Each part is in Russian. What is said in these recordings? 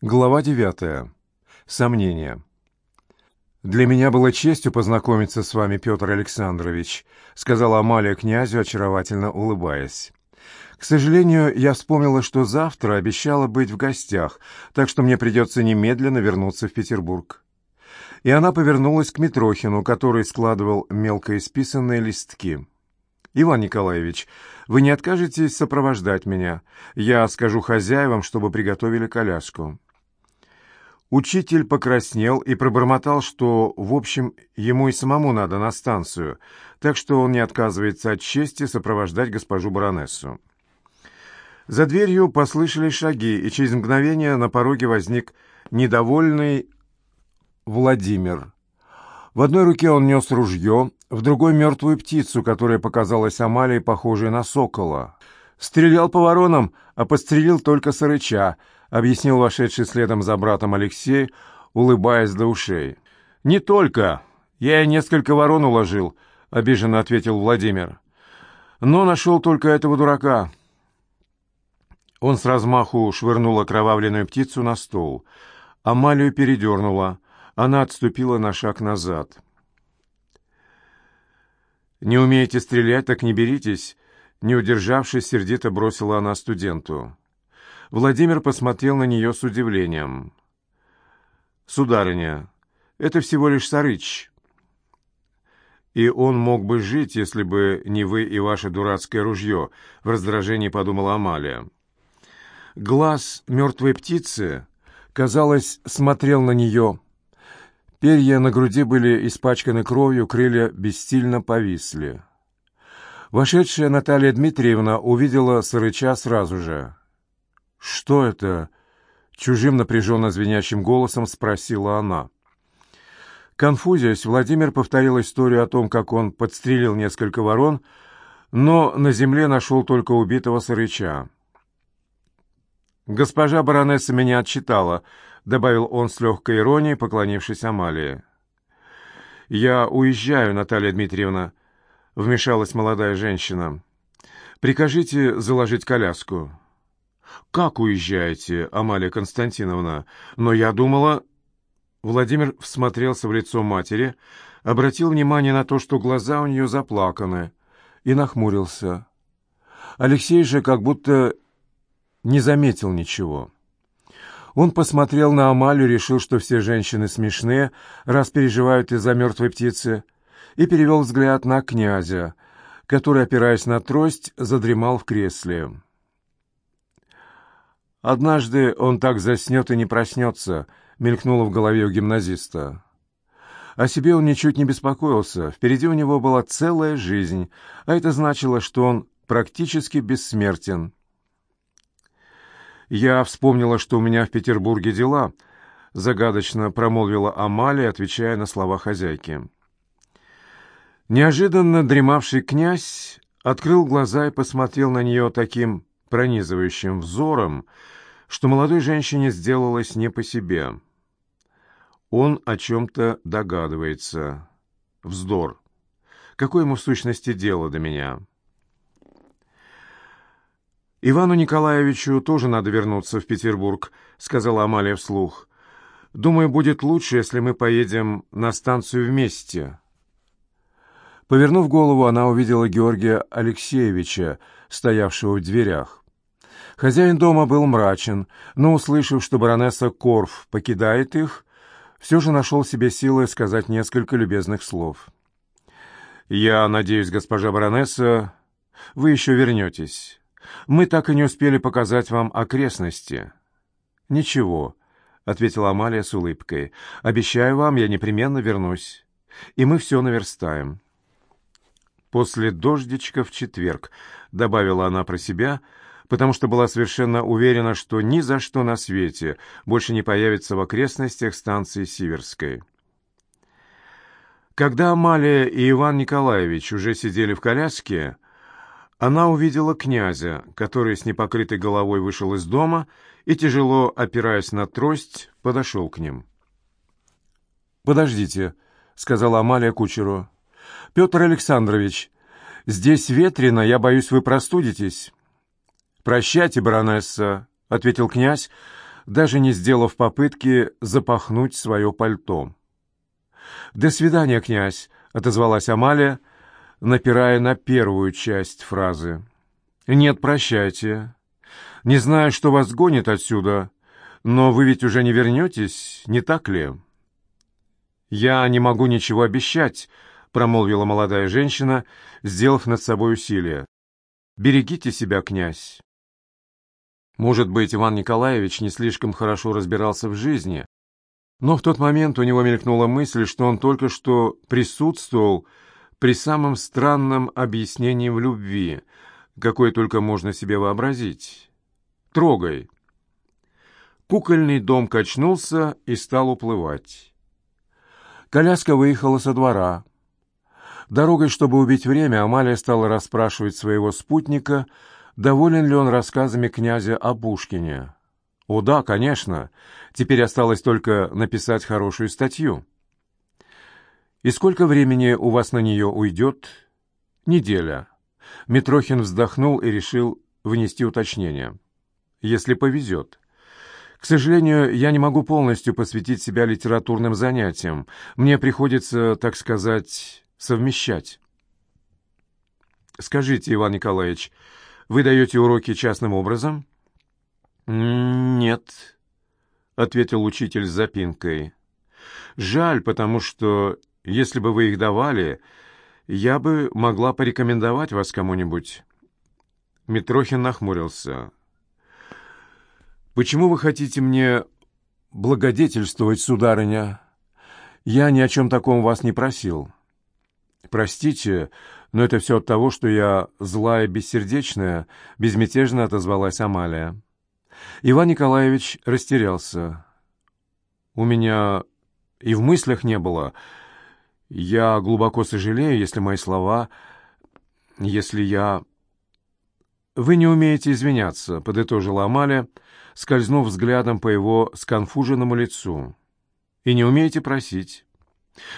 Глава девятая. Сомнения. «Для меня было честью познакомиться с вами, Петр Александрович», сказала Амалия князю, очаровательно улыбаясь. «К сожалению, я вспомнила, что завтра обещала быть в гостях, так что мне придется немедленно вернуться в Петербург». И она повернулась к Митрохину, который складывал мелко исписанные листки. «Иван Николаевич, вы не откажетесь сопровождать меня? Я скажу хозяевам, чтобы приготовили коляску». Учитель покраснел и пробормотал, что, в общем, ему и самому надо на станцию, так что он не отказывается от чести сопровождать госпожу баронессу. За дверью послышались шаги, и через мгновение на пороге возник недовольный Владимир. В одной руке он нес ружье, в другой — мертвую птицу, которая показалась Амалии похожей на сокола. Стрелял по воронам, а подстрелил только сырыча —— объяснил вошедший следом за братом Алексей, улыбаясь до ушей. «Не только. Я и несколько ворон уложил», — обиженно ответил Владимир. «Но нашел только этого дурака». Он с размаху швырнул окровавленную птицу на стол. Амалию передернула. Она отступила на шаг назад. «Не умеете стрелять, так не беритесь», — не удержавшись, сердито бросила она студенту. Владимир посмотрел на нее с удивлением. «Сударыня, это всего лишь Сарыч. И он мог бы жить, если бы не вы и ваше дурацкое ружье», — в раздражении подумала Амалия. Глаз мертвой птицы, казалось, смотрел на нее. Перья на груди были испачканы кровью, крылья бессильно повисли. Вошедшая Наталья Дмитриевна увидела Сарыча сразу же. «Что это?» — чужим напряженно звенящим голосом спросила она. Конфузясь, Владимир повторил историю о том, как он подстрелил несколько ворон, но на земле нашел только убитого сырыча. «Госпожа баронесса меня отчитала», — добавил он с легкой иронией, поклонившись Амалии. «Я уезжаю, Наталья Дмитриевна», — вмешалась молодая женщина. «Прикажите заложить коляску». «Как уезжаете, Амалия Константиновна? Но я думала...» Владимир всмотрелся в лицо матери, обратил внимание на то, что глаза у нее заплаканы, и нахмурился. Алексей же как будто не заметил ничего. Он посмотрел на Амалию, решил, что все женщины смешные, раз переживают из-за мертвой птицы, и перевел взгляд на князя, который, опираясь на трость, задремал в кресле. «Однажды он так заснет и не проснется», — мелькнуло в голове у гимназиста. О себе он ничуть не беспокоился, впереди у него была целая жизнь, а это значило, что он практически бессмертен. «Я вспомнила, что у меня в Петербурге дела», — загадочно промолвила Амалия, отвечая на слова хозяйки. Неожиданно дремавший князь открыл глаза и посмотрел на нее таким пронизывающим взором, что молодой женщине сделалось не по себе. Он о чем-то догадывается. Вздор. Какое ему в сущности дело до меня? «Ивану Николаевичу тоже надо вернуться в Петербург», — сказала Амалия вслух. «Думаю, будет лучше, если мы поедем на станцию вместе». Повернув голову, она увидела Георгия Алексеевича, стоявшего в дверях. Хозяин дома был мрачен, но, услышав, что баронесса Корф покидает их, все же нашел себе силы сказать несколько любезных слов. «Я надеюсь, госпожа баронесса, вы еще вернетесь. Мы так и не успели показать вам окрестности». «Ничего», — ответила Амалия с улыбкой. «Обещаю вам, я непременно вернусь, и мы все наверстаем». «После дождичка в четверг», — добавила она про себя, потому что была совершенно уверена, что ни за что на свете больше не появится в окрестностях станции Сиверской. Когда Амалия и Иван Николаевич уже сидели в коляске, она увидела князя, который с непокрытой головой вышел из дома и, тяжело опираясь на трость, подошел к ним. «Подождите», — сказала Амалия кучеру. «Петр Александрович, здесь ветрено, я боюсь, вы простудитесь». «Прощайте, баронесса», — ответил князь, даже не сделав попытки запахнуть свое пальто. «До свидания, князь», — отозвалась Амалия, напирая на первую часть фразы. «Нет, прощайте. Не знаю, что вас гонит отсюда, но вы ведь уже не вернетесь, не так ли?» «Я не могу ничего обещать», — промолвила молодая женщина, сделав над собой усилие. «Берегите себя, князь». Может быть, Иван Николаевич не слишком хорошо разбирался в жизни, но в тот момент у него мелькнула мысль, что он только что присутствовал при самом странном объяснении в любви, какое только можно себе вообразить. «Трогай». Кукольный дом качнулся и стал уплывать. Коляска выехала со двора. Дорогой, чтобы убить время, Амалия стала расспрашивать своего спутника, доволен ли он рассказами князя о Пушкине. «О да, конечно. Теперь осталось только написать хорошую статью». «И сколько времени у вас на нее уйдет?» «Неделя». Митрохин вздохнул и решил внести уточнение. «Если повезет». К сожалению, я не могу полностью посвятить себя литературным занятиям. Мне приходится, так сказать, совмещать. Скажите, Иван Николаевич, вы даете уроки частным образом? Нет, ответил учитель с запинкой. Жаль, потому что, если бы вы их давали, я бы могла порекомендовать вас кому-нибудь. Митрохин нахмурился. «Почему вы хотите мне благодетельствовать, сударыня? Я ни о чем таком вас не просил. Простите, но это все от того, что я злая бессердечная», — безмятежно отозвалась Амалия. Иван Николаевич растерялся. «У меня и в мыслях не было. Я глубоко сожалею, если мои слова... Если я...» «Вы не умеете извиняться», — подытожила Амалия, — скользнув взглядом по его сконфуженному лицу. «И не умеете просить.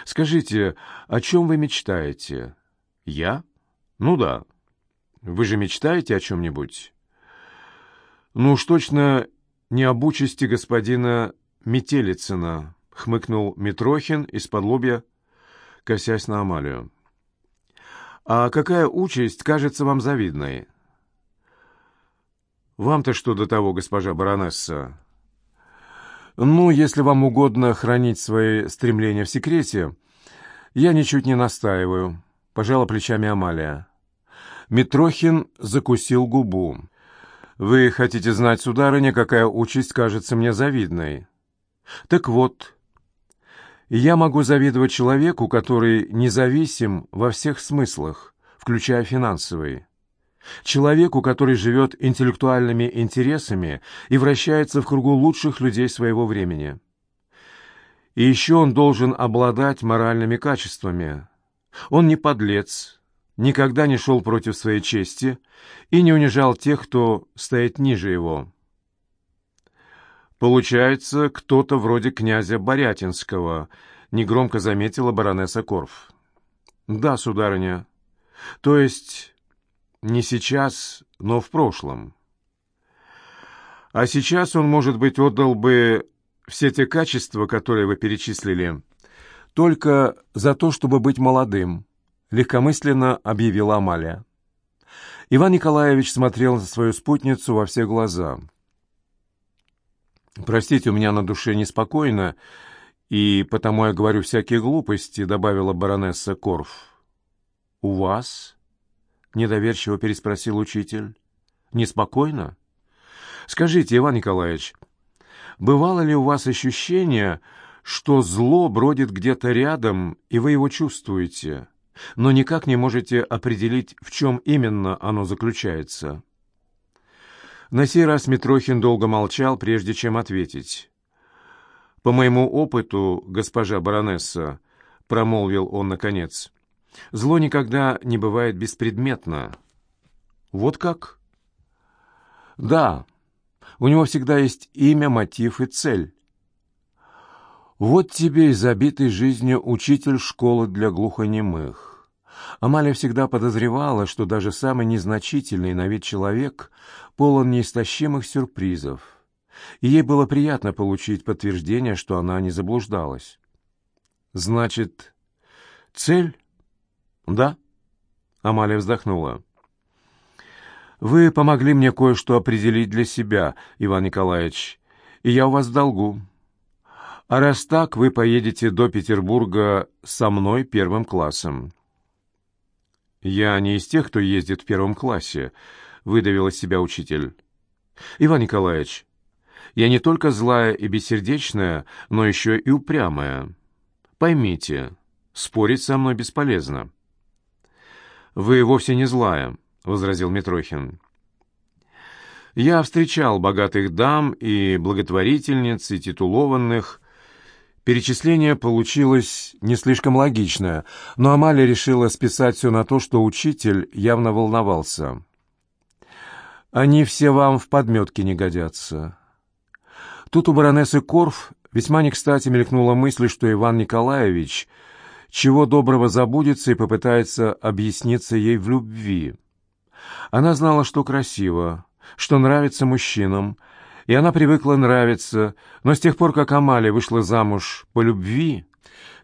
Скажите, о чем вы мечтаете?» «Я? Ну да. Вы же мечтаете о чем-нибудь?» «Ну уж точно не об участи господина Метелицына», — хмыкнул Митрохин из-под лобья, косясь на Амалию. «А какая участь кажется вам завидной?» «Вам-то что до того, госпожа баронесса?» «Ну, если вам угодно хранить свои стремления в секрете, я ничуть не настаиваю», — пожала плечами Амалия. Митрохин закусил губу. «Вы хотите знать, сударыня, какая участь кажется мне завидной?» «Так вот, я могу завидовать человеку, который независим во всех смыслах, включая финансовый. Человеку, который живет интеллектуальными интересами и вращается в кругу лучших людей своего времени. И еще он должен обладать моральными качествами. Он не подлец, никогда не шел против своей чести и не унижал тех, кто стоит ниже его. «Получается, кто-то вроде князя Борятинского», — негромко заметила баронесса Корф. «Да, сударыня. То есть не сейчас, но в прошлом. А сейчас он, может быть, отдал бы все те качества, которые вы перечислили, только за то, чтобы быть молодым, легкомысленно объявила Амалия. Иван Николаевич смотрел на свою спутницу во все глаза. «Простите, у меня на душе неспокойно, и потому я говорю всякие глупости», — добавила баронесса Корф. «У вас?» — недоверчиво переспросил учитель. «Неспокойно? Скажите, Иван Николаевич, бывало ли у вас ощущение, что зло бродит где-то рядом, и вы его чувствуете, но никак не можете определить, в чем именно оно заключается?» На сей раз Митрохин долго молчал, прежде чем ответить. «По моему опыту, госпожа баронесса», — промолвил он наконец, — Зло никогда не бывает беспредметно. Вот как? Да, у него всегда есть имя, мотив и цель. Вот тебе и забитый жизнью учитель школы для глухонемых. Амалия всегда подозревала, что даже самый незначительный на вид человек полон неистощимых сюрпризов. и ей было приятно получить подтверждение, что она не заблуждалась. «Значит, цель?» «Да», — Амалия вздохнула. «Вы помогли мне кое-что определить для себя, Иван Николаевич, и я у вас в долгу. А раз так, вы поедете до Петербурга со мной первым классом». «Я не из тех, кто ездит в первом классе», — выдавил из себя учитель. «Иван Николаевич, я не только злая и бессердечная, но еще и упрямая. Поймите, спорить со мной бесполезно». «Вы вовсе не злая», — возразил Митрохин. «Я встречал богатых дам и благотворительниц, и титулованных. Перечисление получилось не слишком логичное, но Амалия решила списать все на то, что учитель явно волновался. Они все вам в подметке не годятся. Тут у баронессы Корф весьма не кстати мелькнула мысль, что Иван Николаевич чего доброго забудется и попытается объясниться ей в любви. Она знала, что красиво, что нравится мужчинам, и она привыкла нравиться, но с тех пор, как Амалия вышла замуж по любви,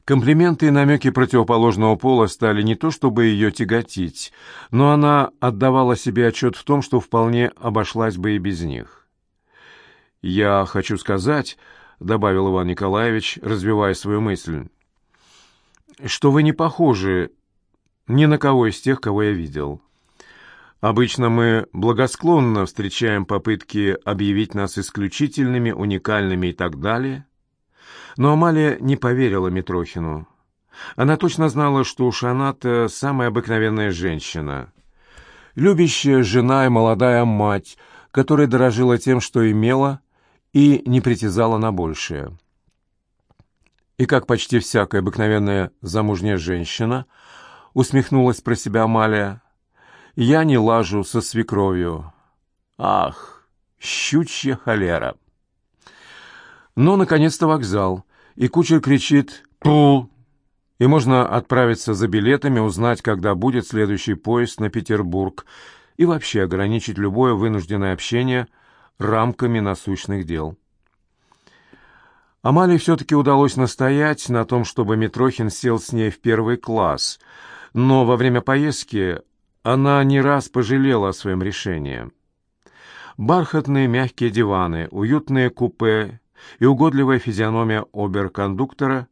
Комплименты и намеки противоположного пола стали не то чтобы ее тяготить, но она отдавала себе отчет в том, что вполне обошлась бы и без них. «Я хочу сказать», — добавил Иван Николаевич, развивая свою мысль, «что вы не похожи ни на кого из тех, кого я видел. Обычно мы благосклонно встречаем попытки объявить нас исключительными, уникальными и так далее». Но Амалия не поверила Митрохину. Она точно знала, что уж она-то самая обыкновенная женщина. Любящая жена и молодая мать, которая дорожила тем, что имела, и не притязала на большее. И как почти всякая обыкновенная замужняя женщина, усмехнулась про себя Амалия, «Я не лажу со свекровью. Ах, щучья холера!» Но, наконец-то, вокзал, и кучер кричит «Пу!», и можно отправиться за билетами, узнать, когда будет следующий поезд на Петербург, и вообще ограничить любое вынужденное общение рамками насущных дел. Амалии все-таки удалось настоять на том, чтобы Митрохин сел с ней в первый класс, но во время поездки она не раз пожалела о своем решении. Бархатные мягкие диваны, уютные купе и угодливая физиономия оберкондуктора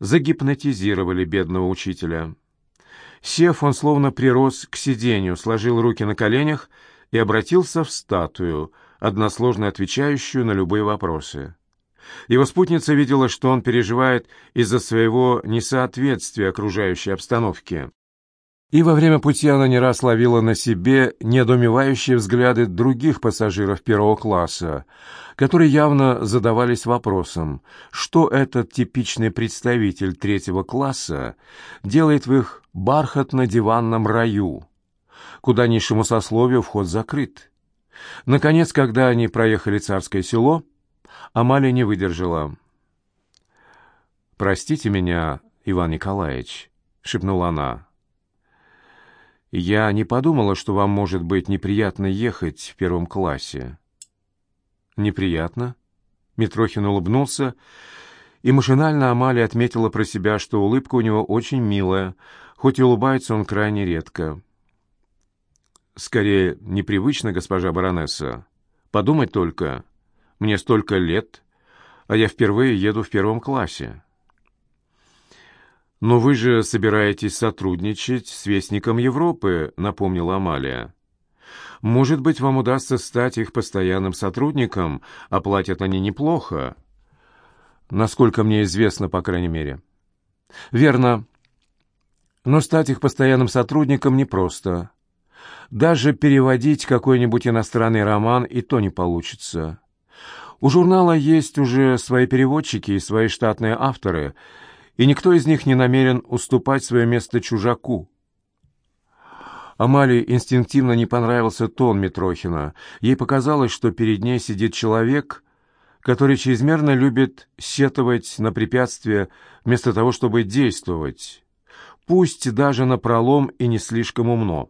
загипнотизировали бедного учителя. Сев, он словно прирос к сиденью, сложил руки на коленях и обратился в статую, односложно отвечающую на любые вопросы. Его спутница видела, что он переживает из-за своего несоответствия окружающей обстановке. И во время пути она не раз ловила на себе недоумевающие взгляды других пассажиров первого класса, которые явно задавались вопросом, что этот типичный представитель третьего класса делает в их бархатно-диванном раю, куда низшему сословию вход закрыт. Наконец, когда они проехали царское село, Амалия не выдержала. «Простите меня, Иван Николаевич», — шепнула она, — я не подумала, что вам может быть неприятно ехать в первом классе. Неприятно? Митрохин улыбнулся, и машинально Амалия отметила про себя, что улыбка у него очень милая, хоть и улыбается он крайне редко. Скорее, непривычно, госпожа баронесса. Подумать только, мне столько лет, а я впервые еду в первом классе. «Но вы же собираетесь сотрудничать с Вестником Европы», — напомнила Амалия. «Может быть, вам удастся стать их постоянным сотрудником, а платят они неплохо. Насколько мне известно, по крайней мере». «Верно. Но стать их постоянным сотрудником непросто. Даже переводить какой-нибудь иностранный роман и то не получится. У журнала есть уже свои переводчики и свои штатные авторы — и никто из них не намерен уступать свое место чужаку. Амалии инстинктивно не понравился тон Митрохина. Ей показалось, что перед ней сидит человек, который чрезмерно любит сетовать на препятствия вместо того, чтобы действовать, пусть даже на пролом и не слишком умно.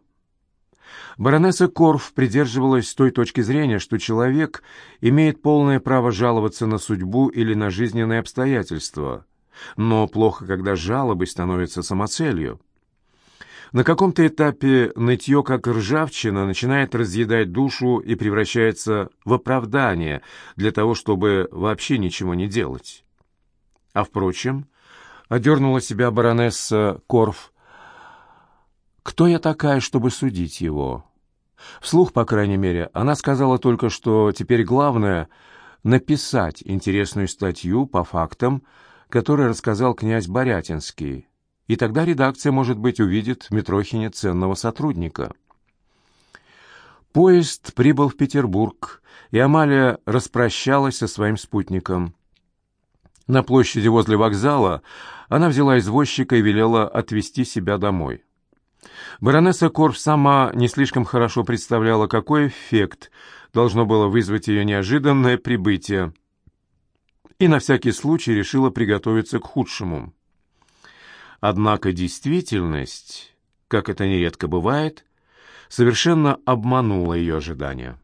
Баронесса Корф придерживалась той точки зрения, что человек имеет полное право жаловаться на судьбу или на жизненные обстоятельства, но плохо, когда жалобы становятся самоцелью. На каком-то этапе нытье, как ржавчина, начинает разъедать душу и превращается в оправдание для того, чтобы вообще ничего не делать. А впрочем, одернула себя баронесса Корф, кто я такая, чтобы судить его? Вслух, по крайней мере, она сказала только, что теперь главное — написать интересную статью по фактам, которые рассказал князь Борятинский, и тогда редакция, может быть, увидит в Митрохине ценного сотрудника. Поезд прибыл в Петербург, и Амалия распрощалась со своим спутником. На площади возле вокзала она взяла извозчика и велела отвезти себя домой. Баронесса Корф сама не слишком хорошо представляла, какой эффект должно было вызвать ее неожиданное прибытие, и на всякий случай решила приготовиться к худшему. Однако действительность, как это нередко бывает, совершенно обманула ее ожидания.